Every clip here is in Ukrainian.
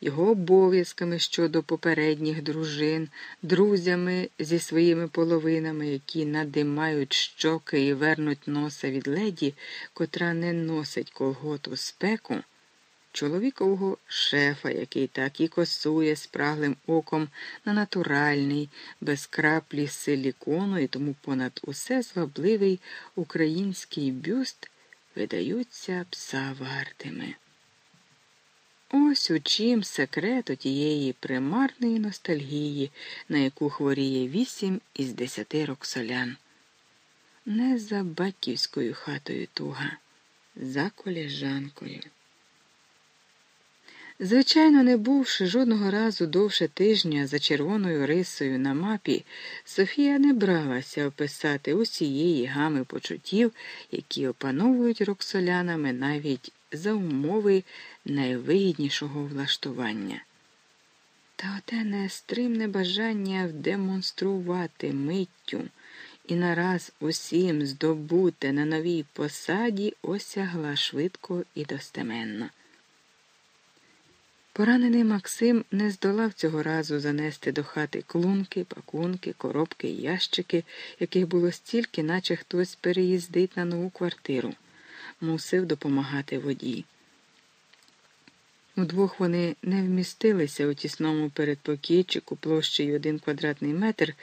його обов'язками щодо попередніх дружин, друзями зі своїми половинами, які надимають щоки і вернуть носа від леді, котра не носить колготу спеку, чоловікового шефа, який так і косує спраглим оком на натуральний, без краплі силікону і тому понад усе звабливий український бюст видаються пса вартими. Ось у чим секрет тієї примарної ностальгії, на яку хворіє вісім із десяти роксолян. Не за батьківською хатою туга, за коліжанкою. Звичайно, не бувши жодного разу довше тижня за червоною рисою на мапі, Софія не бралася описати усієї гами почуттів, які опановують роксолянами навіть за умови найвигіднішого влаштування. Та оте нестримне бажання вдемонструвати миттю і нараз усім здобути на новій посаді осягла швидко і достеменно. Поранений Максим не здолав цього разу занести до хати клунки, пакунки, коробки і ящики, яких було стільки, наче хтось переїздить на нову квартиру, мусив допомагати водій. Удвох вони не вмістилися у тісному передпокійчику площею один квадратний метр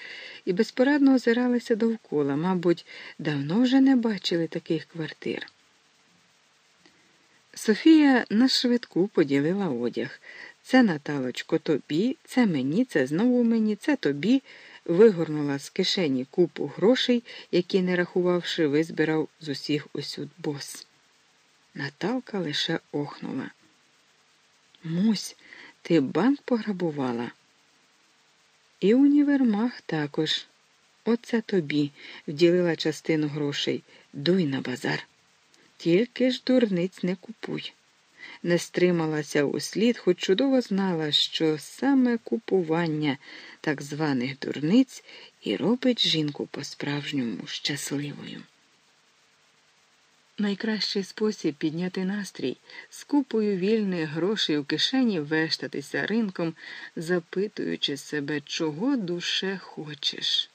і безпорадно озиралися довкола, мабуть, давно вже не бачили таких квартир. Софія на швидку поділила одяг. Це Наталочко тобі, це мені, це знову мені, це тобі. Вигорнула з кишені купу грошей, які, не рахувавши, визбирав з усіх усюд бос. Наталка лише охнула. Мусь, ти банк пограбувала? І універмаг також. Оце тобі вділила частину грошей. Дуй на базар. Тільки ж дурниць не купуй. Не стрималася у слід, хоч чудово знала, що саме купування так званих дурниць і робить жінку по-справжньому щасливою. Найкращий спосіб підняти настрій з купою вільних грошей у кишені вештатися ринком, запитуючи себе, чого душе хочеш.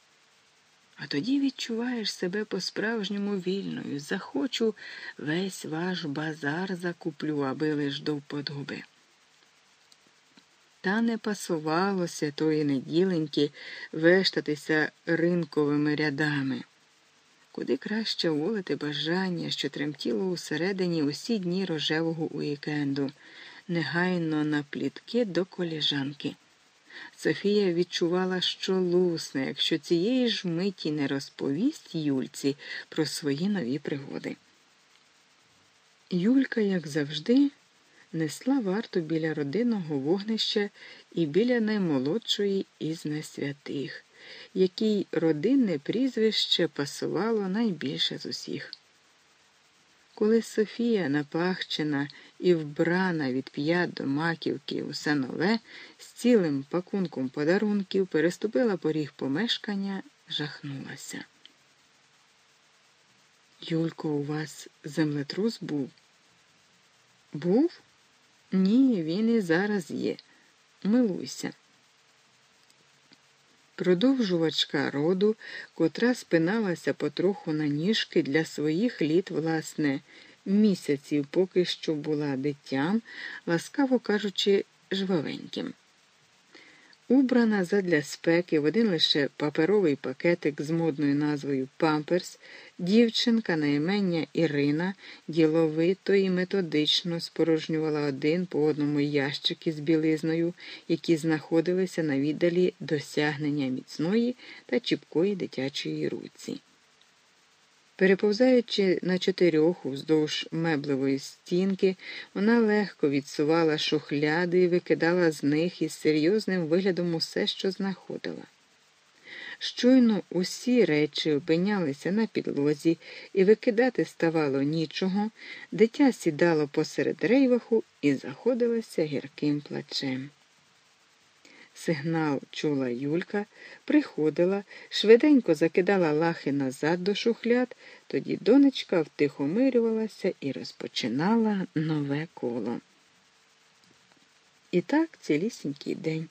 А тоді відчуваєш себе по-справжньому вільною. Захочу, весь ваш базар закуплю, аби лиш до вподоби. Та не пасувалося тої неділеньки вештатися ринковими рядами. Куди краще волити бажання, що тремтіло усередині усі дні рожевого уікенду, негайно на плітки до коліжанки. Софія відчувала, що лусне, якщо цієї ж миті не розповість Юльці про свої нові пригоди. Юлька, як завжди, несла варту біля родинного вогнища і біля наймолодшої із несвятих, якій родинне прізвище пасувало найбільше з усіх. Коли Софія напахчена і вбрана від п'ят до маківки усе нове, з цілим пакунком подарунків переступила поріг помешкання, жахнулася. Юлько, у вас землетрус був? Був? Ні, він і зараз є. Милуйся. Продовжувачка роду, котра спиналася потроху на ніжки для своїх літ, власне, місяців поки що була дитям, ласкаво кажучи, жвавеньким. Убрана задля спеки в один лише паперовий пакетик з модною назвою Памперс, дівчинка на імення Ірина діловито і методично спорожнювала один по одному ящики з білизною, які знаходилися на віддалі досягнення міцної та чіпкої дитячої руці. Переповзаючи на чотирьох уздовж меблевої стінки, вона легко відсувала шухляди і викидала з них із серйозним виглядом усе, що знаходила. Щойно усі речі опинялися на підлозі, і викидати ставало нічого, дитя сідало посеред рейваху і заходилося гірким плачем. Сигнал чула Юлька, приходила, швиденько закидала лахи назад до шухляд, тоді донечка втихомирювалася і розпочинала нове коло. І так цілісінький день.